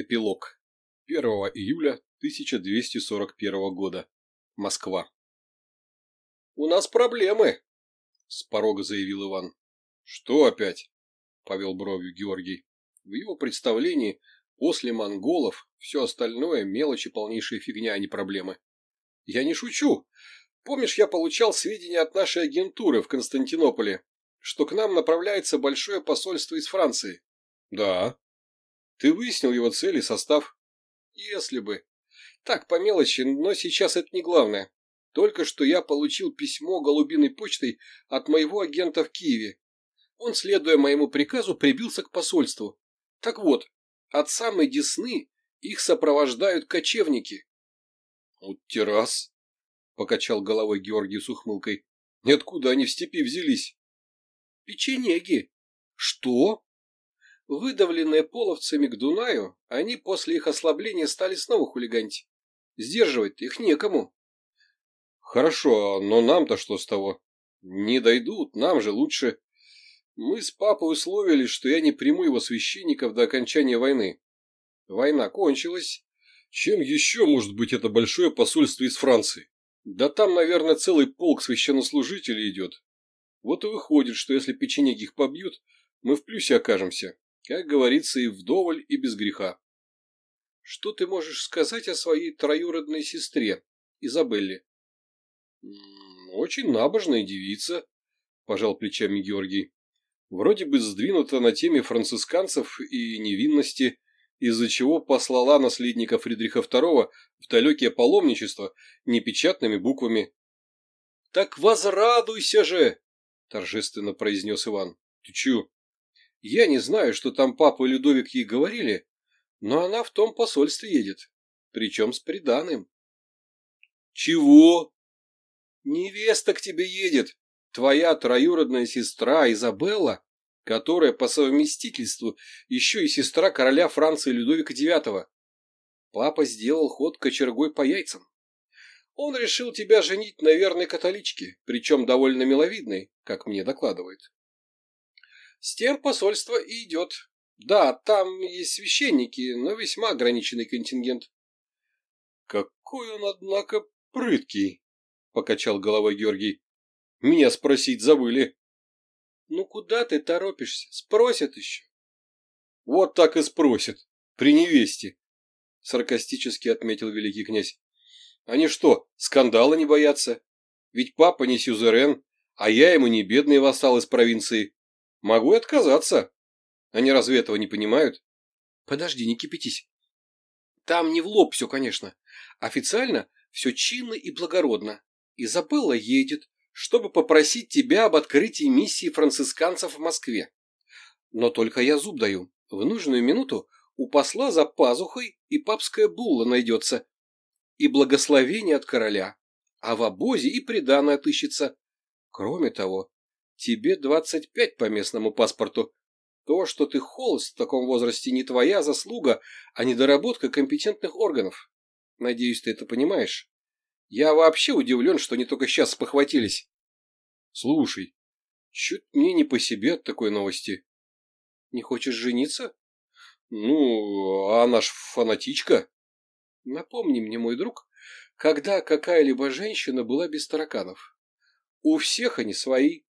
Эпилог. 1 июля 1241 года. Москва. «У нас проблемы!» – с порога заявил Иван. «Что опять?» – повел бровью Георгий. В его представлении после монголов все остальное – мелочи, полнейшая фигня, а не проблемы. «Я не шучу. Помнишь, я получал сведения от нашей агентуры в Константинополе, что к нам направляется большое посольство из Франции?» «Да», ты выяснил его цель и состав? Если бы. Так, по мелочи, но сейчас это не главное. Только что я получил письмо голубиной почтой от моего агента в Киеве. Он, следуя моему приказу, прибился к посольству. Так вот, от самой Десны их сопровождают кочевники. — Вот террас! — покачал головой Георгий с ухмылкой. — Откуда они в степи взялись? — Печенеги. — Что? Выдавленные половцами к Дунаю, они после их ослабления стали снова хулиганить. Сдерживать их некому. Хорошо, но нам-то что с того? Не дойдут, нам же лучше. Мы с папой условились, что я не приму его священников до окончания войны. Война кончилась. Чем еще может быть это большое посольство из Франции? Да там, наверное, целый полк священнослужителей идет. Вот и выходит, что если печенеги их побьют, мы в плюсе окажемся. Как говорится, и вдоволь, и без греха. Что ты можешь сказать о своей троюродной сестре, Изабелле? Очень набожная девица, пожал плечами Георгий. Вроде бы сдвинута на теме францисканцев и невинности, из-за чего послала наследника Фридриха II в далекие паломничество непечатными буквами. — Так возрадуйся же! — торжественно произнес Иван. — Ты чё? Я не знаю, что там папа и Людовик ей говорили, но она в том посольстве едет, причем с приданым. Чего? Невеста к тебе едет, твоя троюродная сестра Изабелла, которая по совместительству еще и сестра короля Франции Людовика IX. Папа сделал ход кочергой по яйцам. Он решил тебя женить на верной католичке, причем довольно миловидной, как мне докладывает. С тем посольство и идет. Да, там есть священники, но весьма ограниченный контингент. Какой он, однако, прыткий, покачал головой Георгий. Меня спросить забыли. Ну куда ты торопишься? Спросят еще. Вот так и спросят. При невесте. Саркастически отметил великий князь. Они что, скандала не боятся? Ведь папа не сюзерен, а я ему не бедный вассал из провинции. Могу и отказаться. Они разве этого не понимают? Подожди, не кипятись. Там не в лоб все, конечно. Официально все чинно и благородно. Изабелла едет, чтобы попросить тебя об открытии миссии францисканцев в Москве. Но только я зуб даю. В нужную минуту у посла за пазухой и папская булла найдется. И благословение от короля. А в обозе и приданное отыщется. Кроме того, Тебе 25 по местному паспорту. То, что ты холост в таком возрасте, не твоя заслуга, а недоработка компетентных органов. Надеюсь, ты это понимаешь. Я вообще удивлен, что они только сейчас спохватились. Слушай, чуть мне не по себе от такой новости. Не хочешь жениться? Ну, а наш фанатичка. Напомни мне, мой друг, когда какая-либо женщина была без тараканов. У всех они свои.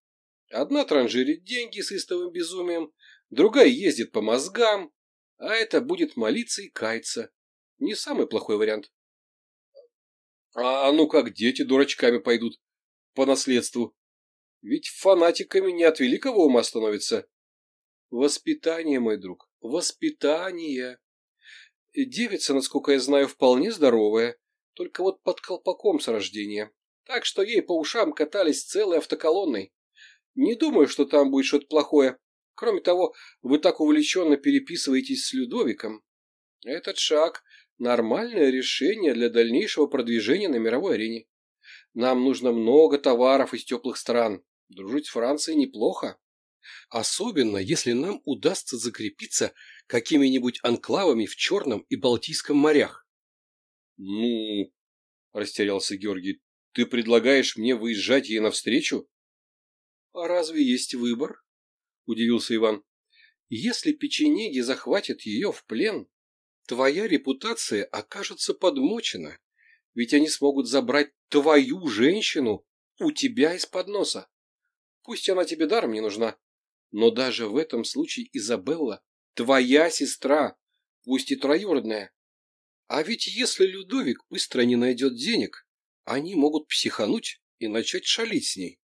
Одна транжирит деньги с истовым безумием, другая ездит по мозгам, а это будет молиться и каяться. Не самый плохой вариант. А, а ну как дети дурачками пойдут по наследству. Ведь фанатиками не от великого ума становится. Воспитание, мой друг, воспитание. Девица, насколько я знаю, вполне здоровая, только вот под колпаком с рождения. Так что ей по ушам катались целой автоколонной. Не думаю, что там будет что-то плохое. Кроме того, вы так увлеченно переписываетесь с Людовиком. Этот шаг – нормальное решение для дальнейшего продвижения на мировой арене. Нам нужно много товаров из теплых стран. Дружить с Францией неплохо. Особенно, если нам удастся закрепиться какими-нибудь анклавами в Черном и Балтийском морях. «Ну...» – растерялся Георгий. «Ты предлагаешь мне выезжать ей навстречу?» «А разве есть выбор?» – удивился Иван. «Если печенеги захватят ее в плен, твоя репутация окажется подмочена, ведь они смогут забрать твою женщину у тебя из-под носа. Пусть она тебе даром не нужна, но даже в этом случае Изабелла твоя сестра, пусть и троюродная. А ведь если Людовик быстро не найдет денег, они могут психануть и начать шалить с ней.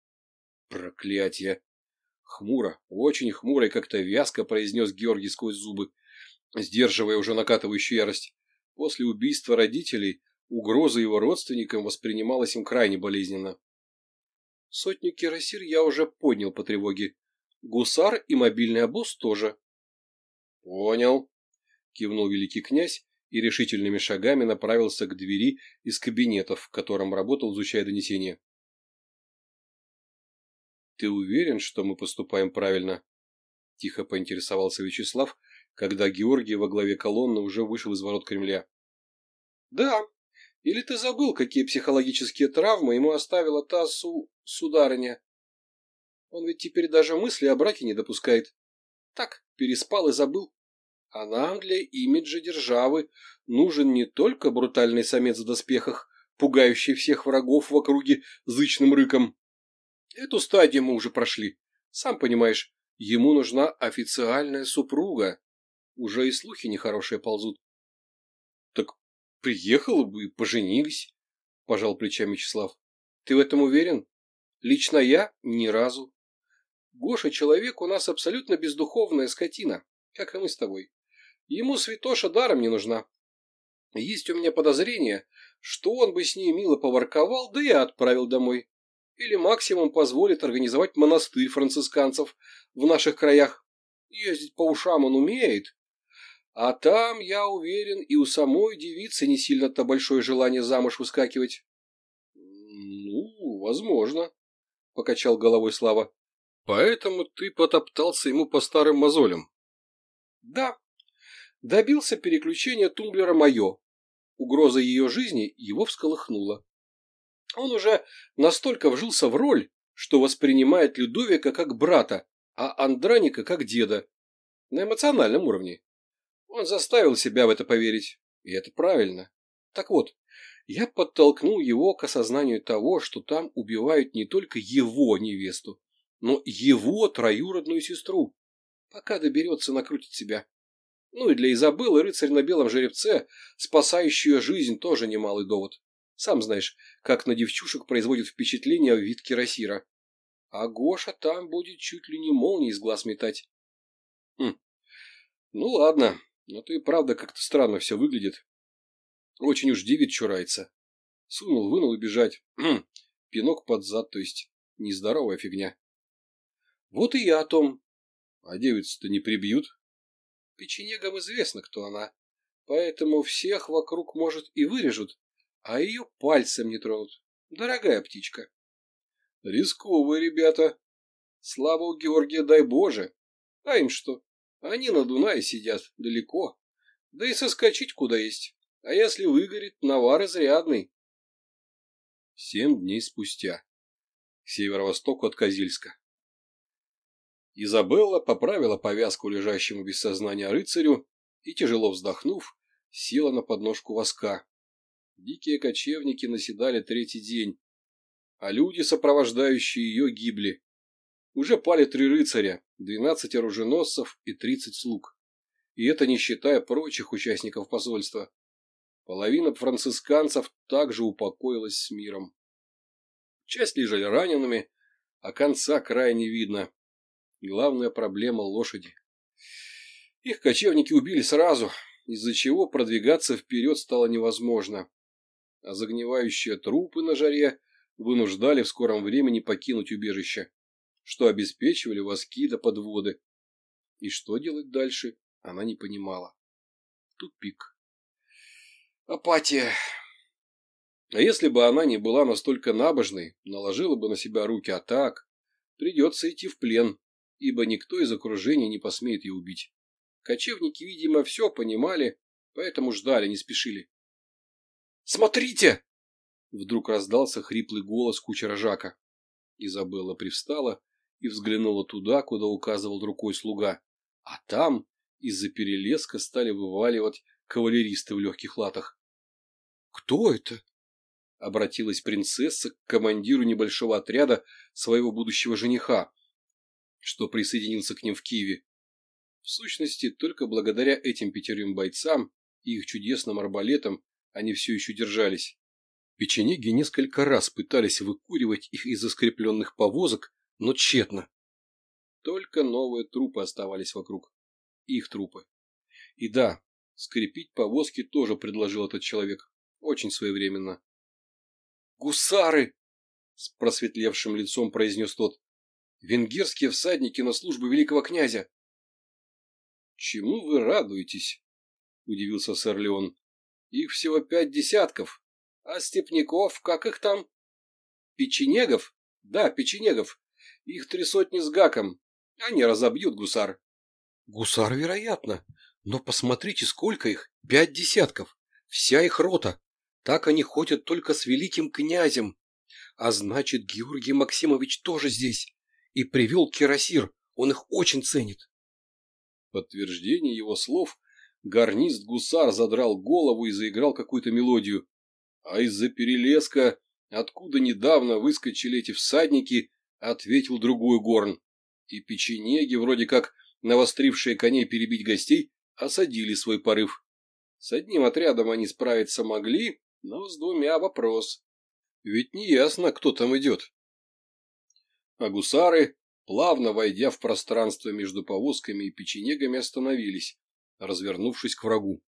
«Проклятие!» Хмуро, очень хмуро и как-то вязко произнес Георгий сквозь зубы, сдерживая уже накатывающую ярость. После убийства родителей угроза его родственникам воспринималась им крайне болезненно. Сотню кирасир я уже поднял по тревоге. Гусар и мобильный обоз тоже. — Понял, — кивнул великий князь и решительными шагами направился к двери из кабинета, в котором работал, изучая донесение. «Ты уверен, что мы поступаем правильно?» – тихо поинтересовался Вячеслав, когда Георгий во главе колонны уже вышел из ворот Кремля. «Да. Или ты забыл, какие психологические травмы ему оставила та су... сударыня? Он ведь теперь даже мысли о браке не допускает. Так, переспал и забыл. А нам для имиджа державы нужен не только брутальный самец в доспехах, пугающий всех врагов в округе зычным рыком, Эту стадию мы уже прошли. Сам понимаешь, ему нужна официальная супруга. Уже и слухи нехорошие ползут. Так приехала бы и поженились, пожал плечами Вячеслав. Ты в этом уверен? Лично я ни разу. Гоша человек у нас абсолютно бездуховная скотина, как и мы с тобой. Ему святоша даром не нужна. Есть у меня подозрение, что он бы с ней мило поворковал, да и отправил домой или максимум позволит организовать монастырь францисканцев в наших краях. Ездить по ушам он умеет. А там, я уверен, и у самой девицы не сильно-то большое желание замуж выскакивать. — Ну, возможно, — покачал головой Слава. — Поэтому ты потоптался ему по старым мозолям. — Да. Добился переключения тумблера мое. Угроза ее жизни его всколыхнула. Он уже настолько вжился в роль, что воспринимает Людовика как брата, а Андраника как деда. На эмоциональном уровне. Он заставил себя в это поверить. И это правильно. Так вот, я подтолкнул его к осознанию того, что там убивают не только его невесту, но его троюродную сестру. Пока доберется, накрутит себя. Ну и для Изабеллы рыцарь на белом жеребце, спасающую жизнь, тоже немалый довод. Сам знаешь, как на девчушек производит впечатление вид кирасира. А Гоша там будет чуть ли не молнии из глаз метать. Хм. Ну ладно, но то и правда как-то странно все выглядит. Очень уж девять чурается. Сунул, вынул и бежать. Хм. Пинок под зад, то есть нездоровая фигня. Вот и я о том. А девицу-то не прибьют. Печенегам известно, кто она. Поэтому всех вокруг, может, и вырежут, а ее пальцем не тронут. Дорогая птичка. Рисковые ребята. Слава у Георгия, дай Боже. А им что? Они на Дунае сидят, далеко. Да и соскочить куда есть. А если выгорит, навар изрядный. Семь дней спустя. К северо-востоку от Козельска. Изабелла поправила повязку лежащему без сознания рыцарю и, тяжело вздохнув, села на подножку воска, Дикие кочевники наседали третий день, а люди, сопровождающие ее, гибли. Уже пали три рыцаря, двенадцать оруженосцев и тридцать слуг. И это не считая прочих участников посольства. Половина францисканцев также упокоилась с миром. Часть лежали ранеными, а конца крайне видно. Главная проблема – лошади. Их кочевники убили сразу, из-за чего продвигаться вперед стало невозможно а загнивающие трупы на жаре вынуждали в скором времени покинуть убежище, что обеспечивали воски до подводы. И что делать дальше, она не понимала. Тупик. Апатия. А если бы она не была настолько набожной, наложила бы на себя руки, а так придется идти в плен, ибо никто из окружения не посмеет ее убить. Кочевники, видимо, все понимали, поэтому ждали, не спешили. Смотрите!» Вдруг раздался хриплый голос кучера Жака. Изабелла привстала и взглянула туда, куда указывал рукой слуга. А там из-за перелеска стали вываливать кавалеристы в легких латах. «Кто это?» — обратилась принцесса к командиру небольшого отряда своего будущего жениха, что присоединился к ним в Киеве. В сущности, только благодаря этим пятерым бойцам и их чудесным арбалетам они все еще держались. Печенеги несколько раз пытались выкуривать их из искрепленных повозок, но тщетно. Только новые трупы оставались вокруг. Их трупы. И да, скрепить повозки тоже предложил этот человек. Очень своевременно. «Гусары!» — с просветлевшим лицом произнес тот. «Венгерские всадники на службу великого князя!» «Чему вы радуетесь?» — удивился сэр Леон. Их всего пять десятков. А степняков, как их там? Печенегов? Да, печенегов. Их три сотни с гаком. Они разобьют гусар. Гусар, вероятно. Но посмотрите, сколько их. Пять десятков. Вся их рота. Так они ходят только с великим князем. А значит, Георгий Максимович тоже здесь. И привел Кирасир. Он их очень ценит. Подтверждение его слов Гарнист гусар задрал голову и заиграл какую-то мелодию. А из-за перелеска, откуда недавно выскочили эти всадники, ответил другой горн. И печенеги, вроде как навострившие коней перебить гостей, осадили свой порыв. С одним отрядом они справиться могли, но с двумя вопрос. Ведь неясно, кто там идет. А гусары, плавно войдя в пространство между повозками и печенегами, остановились развернувшись к врагу.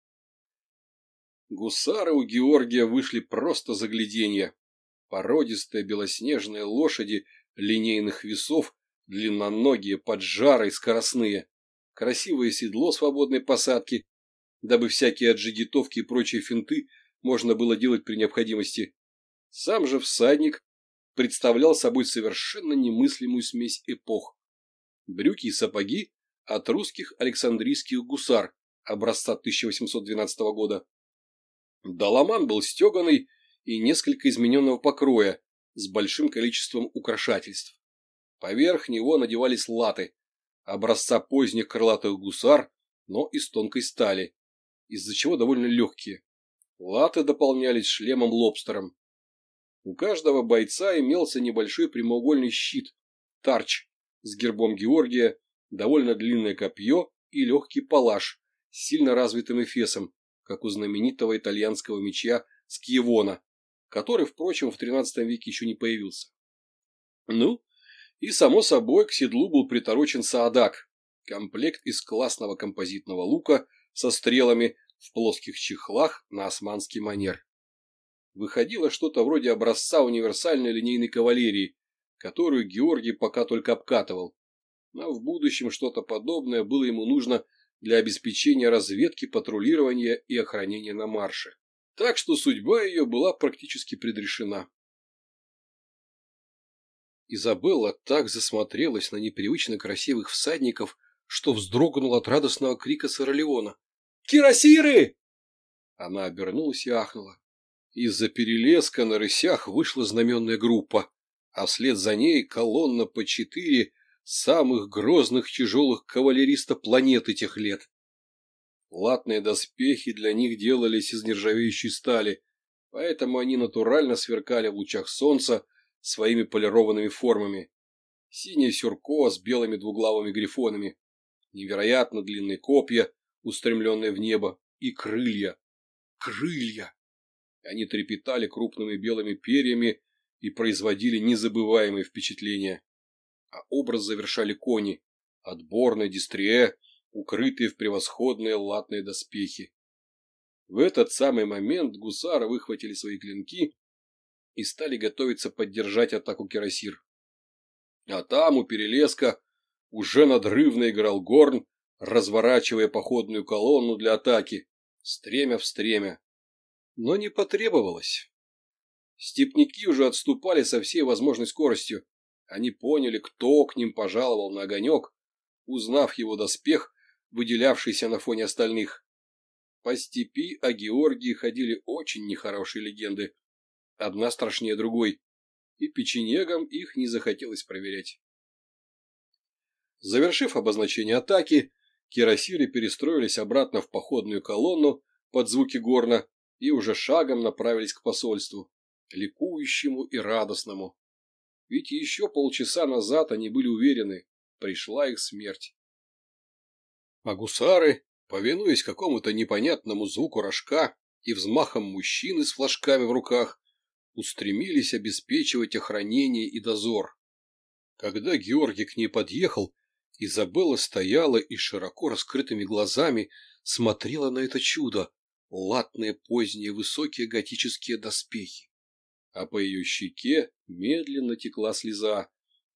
Гусары у Георгия вышли просто загляденье. Породистые белоснежные лошади линейных весов, длинноногие, поджарые, скоростные. Красивое седло свободной посадки, дабы всякие отжигитовки и прочие финты можно было делать при необходимости. Сам же всадник представлял собой совершенно немыслимую смесь эпох. Брюки и сапоги от русских Александрийских гусар, образца 1812 года. Доломан был стеганый и несколько измененного покроя, с большим количеством украшательств. Поверх него надевались латы, образца поздних крылатых гусар, но из тонкой стали, из-за чего довольно легкие. Латы дополнялись шлемом-лобстером. У каждого бойца имелся небольшой прямоугольный щит, тарч, с гербом Георгия, довольно длинное копье и легкий палаш, сильно развитым эфесом, как у знаменитого итальянского меча Скиевона, который, впрочем, в XIII веке еще не появился. Ну, и, само собой, к седлу был приторочен саадак, комплект из классного композитного лука со стрелами в плоских чехлах на османский манер. Выходило что-то вроде образца универсальной линейной кавалерии, которую Георгий пока только обкатывал. Но в будущем что-то подобное было ему нужно для обеспечения разведки, патрулирования и охранения на марше. Так что судьба ее была практически предрешена. Изабелла так засмотрелась на непривычно красивых всадников, что вздрогнула от радостного крика Соролеона. «Кирасиры!» Она обернулась и ахнула. Из-за перелеска на рысях вышла знаменная группа, а вслед за ней колонна по четыре самых грозных тяжелых кавалериста планеты тех лет. Латные доспехи для них делались из нержавеющей стали, поэтому они натурально сверкали в лучах солнца своими полированными формами. Синее сюрко с белыми двуглавыми грифонами, невероятно длинные копья, устремленные в небо, и крылья. Крылья! Они трепетали крупными белыми перьями и производили незабываемые впечатления а образ завершали кони, отборной дистрие, укрытые в превосходные латные доспехи. В этот самый момент гусары выхватили свои клинки и стали готовиться поддержать атаку кирасир. А там, у перелеска, уже надрывно играл горн, разворачивая походную колонну для атаки, стремя в стремя. Но не потребовалось. Степники уже отступали со всей возможной скоростью, они поняли, кто к ним пожаловал на огонек, узнав его доспех, выделявшийся на фоне остальных. По степи о Георгии ходили очень нехорошие легенды, одна страшнее другой, и печенегам их не захотелось проверять. Завершив обозначение атаки, кирасиры перестроились обратно в походную колонну под звуки горна и уже шагом направились к посольству, ликующему и радостному. Ведь еще полчаса назад они были уверены, пришла их смерть. А гусары, повинуясь какому-то непонятному звуку рожка и взмахам мужчины с флажками в руках, устремились обеспечивать охранение и дозор. Когда Георгий к ней подъехал, Изабелла стояла и широко раскрытыми глазами смотрела на это чудо, латные поздние высокие готические доспехи а по ее щеке медленно текла слеза,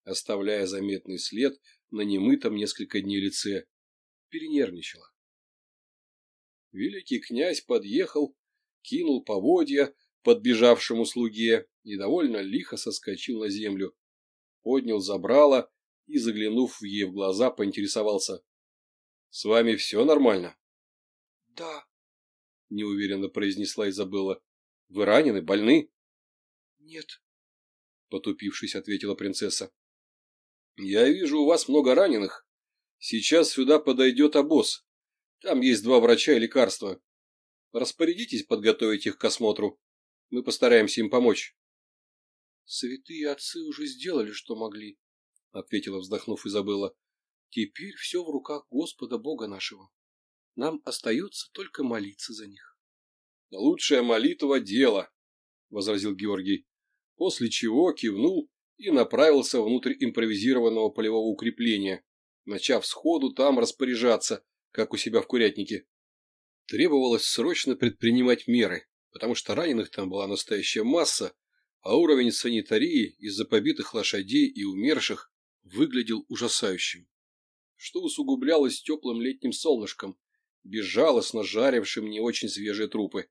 оставляя заметный след на немытом несколько дней лице. Перенервничала. Великий князь подъехал, кинул поводья подбежавшему слуге и довольно лихо соскочил на землю, поднял забрало и, заглянув ей в глаза, поинтересовался. — С вами все нормально? — Да, — неуверенно произнесла Изабелла. — Вы ранены, больны? Нет. Потупившись, ответила принцесса. Я вижу, у вас много раненых. Сейчас сюда подойдет обоз. Там есть два врача и лекарства. Распорядитесь подготовить их к осмотру. Мы постараемся им помочь. Святые отцы уже сделали, что могли, — ответила, вздохнув и забыла. Теперь все в руках Господа Бога нашего. Нам остается только молиться за них. — Лучшая молитва — дело, — возразил Георгий после чего кивнул и направился внутрь импровизированного полевого укрепления, начав сходу там распоряжаться, как у себя в курятнике. Требовалось срочно предпринимать меры, потому что раненых там была настоящая масса, а уровень санитарии из-за побитых лошадей и умерших выглядел ужасающим, что усугублялось теплым летним солнышком, безжалостно жарившим не очень свежие трупы.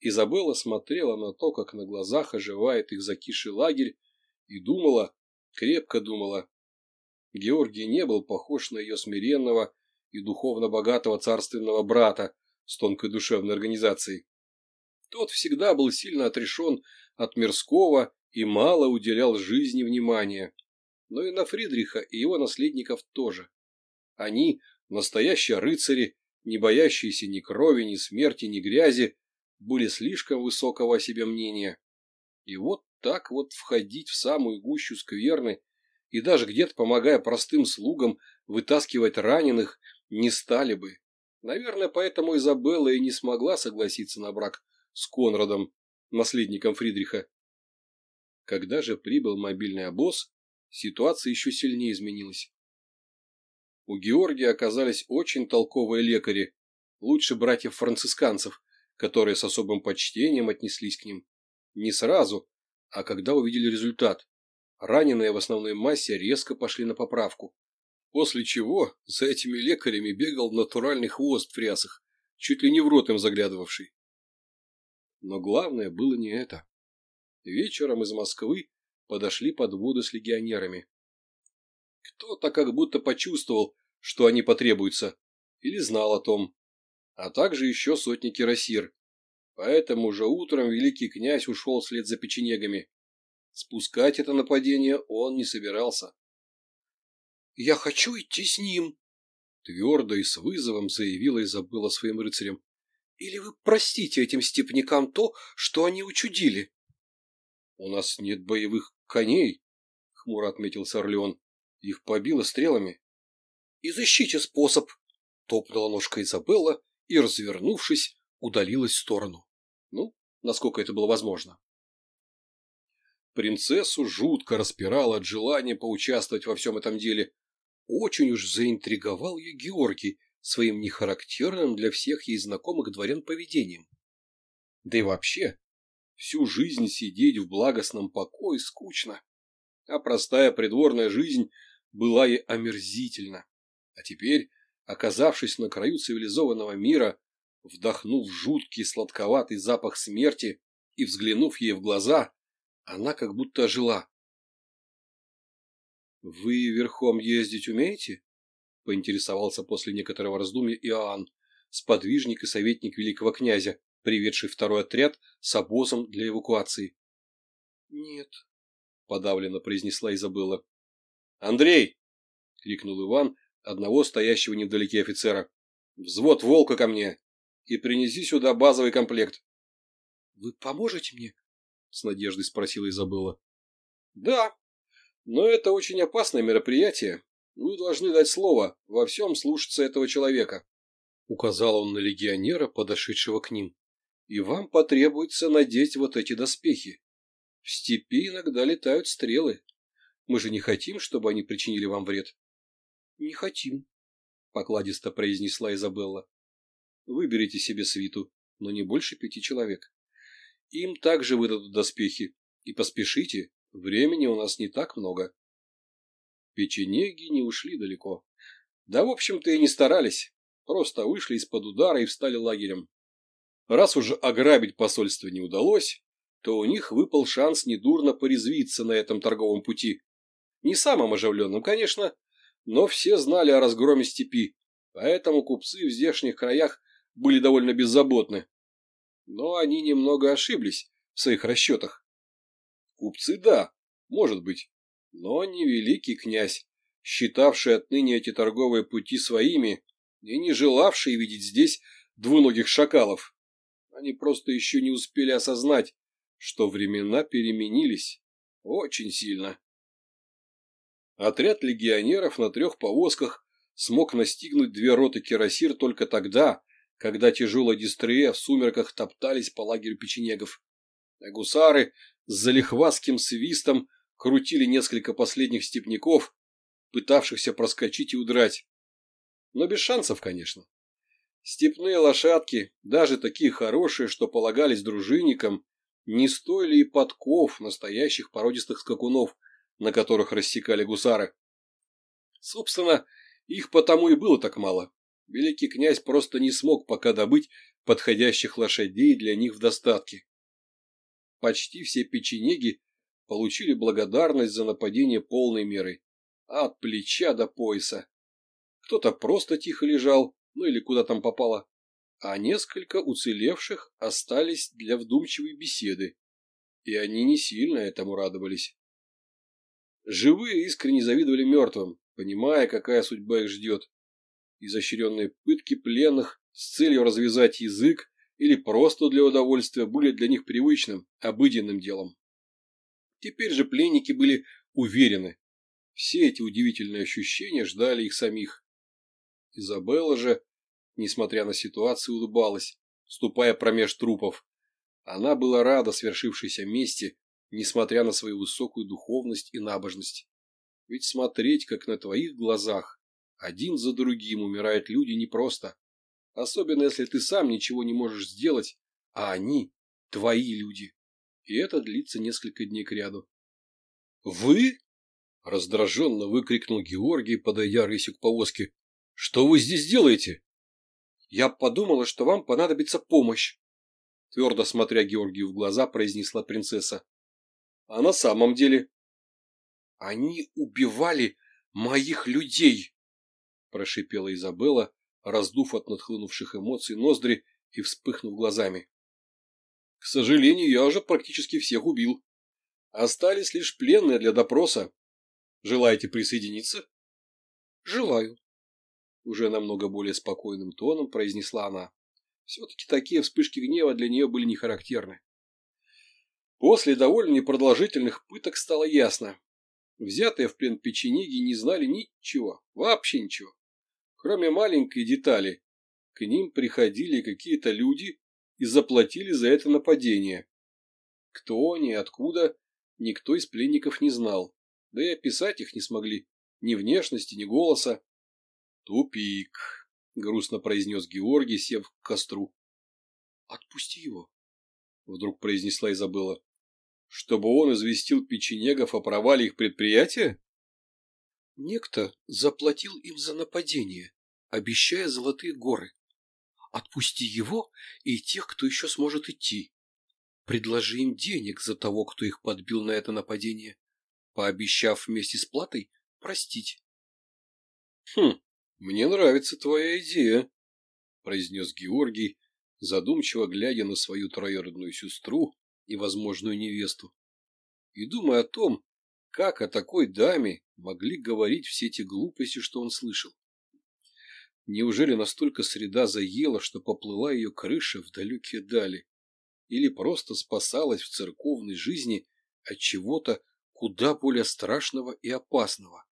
Изабелла смотрела на то, как на глазах оживает их закиший лагерь, и думала, крепко думала. Георгий не был похож на ее смиренного и духовно богатого царственного брата с тонкой душевной организацией. Тот всегда был сильно отрешен от мирского и мало уделял жизни внимания. Но и на Фридриха и его наследников тоже. Они, настоящие рыцари, не боящиеся ни крови, ни смерти, ни грязи, были слишком высокого о себе мнения. И вот так вот входить в самую гущу скверны и даже где-то помогая простым слугам вытаскивать раненых не стали бы. Наверное, поэтому Изабелла и не смогла согласиться на брак с Конрадом, наследником Фридриха. Когда же прибыл мобильный обоз, ситуация еще сильнее изменилась. У Георгия оказались очень толковые лекари, лучше братьев-францисканцев, которые с особым почтением отнеслись к ним. Не сразу, а когда увидели результат. Раненые в основной массе резко пошли на поправку. После чего за этими лекарями бегал натуральный хвост в рясах, чуть ли не в рот им заглядывавший. Но главное было не это. Вечером из Москвы подошли подводы с легионерами. Кто-то как будто почувствовал, что они потребуются, или знал о том, а также еще сотни кирасир. Поэтому уже утром великий князь ушел вслед за печенегами. Спускать это нападение он не собирался. «Я хочу идти с ним!» Твердо и с вызовом заявила Изабелла своим рыцарям. «Или вы простите этим степнякам то, что они учудили?» «У нас нет боевых коней», — хмуро отметил Сорлеон. «Их побило стрелами». «Изыщите способ», — топнула ножка Изабелла и, развернувшись, удалилась в сторону. Ну, насколько это было возможно. Принцессу жутко распирало от желания поучаствовать во всем этом деле. Очень уж заинтриговал ее Георгий своим нехарактерным для всех ей знакомых дворян поведением. Да и вообще, всю жизнь сидеть в благостном покое скучно, а простая придворная жизнь была ей омерзительна. А теперь оказавшись на краю цивилизованного мира, вдохнув жуткий сладковатый запах смерти и взглянув ей в глаза, она как будто ожила. — Вы верхом ездить умеете? — поинтересовался после некоторого раздумья Иоанн, сподвижник и советник великого князя, приведший второй отряд с обозом для эвакуации. — Нет, — подавленно произнесла и забыла. — Андрей! — крикнул Иван, одного стоящего невдалеке офицера. «Взвод волка ко мне! И принеси сюда базовый комплект!» «Вы поможете мне?» — с надеждой спросила Изабелла. «Да, но это очень опасное мероприятие. Вы должны дать слово во всем слушаться этого человека», — указал он на легионера, подошедшего к ним. «И вам потребуется надеть вот эти доспехи. В степи иногда летают стрелы. Мы же не хотим, чтобы они причинили вам вред». «Не хотим», — покладисто произнесла Изабелла. «Выберите себе свиту, но не больше пяти человек. Им также выдадут доспехи. И поспешите, времени у нас не так много». Печенеги не ушли далеко. Да, в общем-то, и не старались. Просто вышли из-под удара и встали лагерем. Раз уже ограбить посольство не удалось, то у них выпал шанс недурно порезвиться на этом торговом пути. Не самым оживленным, конечно, но все знали о разгроме степи, поэтому купцы в здешних краях были довольно беззаботны. Но они немного ошиблись в своих расчетах. Купцы – да, может быть, но не великий князь, считавший отныне эти торговые пути своими и не желавший видеть здесь двуногих шакалов. Они просто еще не успели осознать, что времена переменились очень сильно. Отряд легионеров на трех повозках смог настигнуть две роты кирасир только тогда, когда тяжелые дистрея в сумерках топтались по лагерю печенегов. А гусары с залихватским свистом крутили несколько последних степняков, пытавшихся проскочить и удрать. Но без шансов, конечно. Степные лошадки, даже такие хорошие, что полагались дружинникам, не стоили и подков настоящих породистых скакунов – на которых рассекали гусары. Собственно, их потому и было так мало. Великий князь просто не смог пока добыть подходящих лошадей для них в достатке. Почти все печенеги получили благодарность за нападение полной меры, от плеча до пояса. Кто-то просто тихо лежал, ну или куда там попало, а несколько уцелевших остались для вдумчивой беседы, и они не сильно этому радовались. Живые искренне завидовали мертвым, понимая, какая судьба их ждет. Изощренные пытки пленных с целью развязать язык или просто для удовольствия были для них привычным, обыденным делом. Теперь же пленники были уверены. Все эти удивительные ощущения ждали их самих. Изабелла же, несмотря на ситуацию, улыбалась, ступая промеж трупов. Она была рада свершившейся мести несмотря на свою высокую духовность и набожность. Ведь смотреть, как на твоих глазах, один за другим умирают люди непросто, особенно если ты сам ничего не можешь сделать, а они – твои люди. И это длится несколько дней кряду. «Вы?» – раздраженно выкрикнул Георгий, подойдя рысью к повозке. «Что вы здесь делаете?» «Я подумала, что вам понадобится помощь», – твердо смотря Георгию в глаза, произнесла принцесса. А на самом деле? Они убивали моих людей, прошипела Изабелла, раздув от надхлынувших эмоций ноздри и вспыхнув глазами. К сожалению, я уже практически всех убил. Остались лишь пленные для допроса. Желаете присоединиться? Желаю. Уже намного более спокойным тоном произнесла она. Все-таки такие вспышки гнева для нее были не характерны. После довольно непродолжительных пыток стало ясно. Взятые в плен печенеги не знали ничего, вообще ничего. Кроме маленькой детали. К ним приходили какие-то люди и заплатили за это нападение. Кто они, откуда, никто из пленников не знал. Да и описать их не смогли. Ни внешности, ни голоса. «Тупик», — грустно произнес Георгий, сев к костру. «Отпусти его», — вдруг произнесла Изабелла чтобы он известил печенегов о провале их предприятия? Некто заплатил им за нападение, обещая золотые горы. Отпусти его и тех, кто еще сможет идти. Предложи им денег за того, кто их подбил на это нападение, пообещав вместе с платой простить. — Хм, мне нравится твоя идея, — произнес Георгий, задумчиво глядя на свою троюродную сестру, и возможную невесту. И думая о том, как о такой даме могли говорить все те глупости, что он слышал. Неужели настолько среда заела, что поплыла ее крыша в далекие дали? Или просто спасалась в церковной жизни от чего-то куда более страшного и опасного?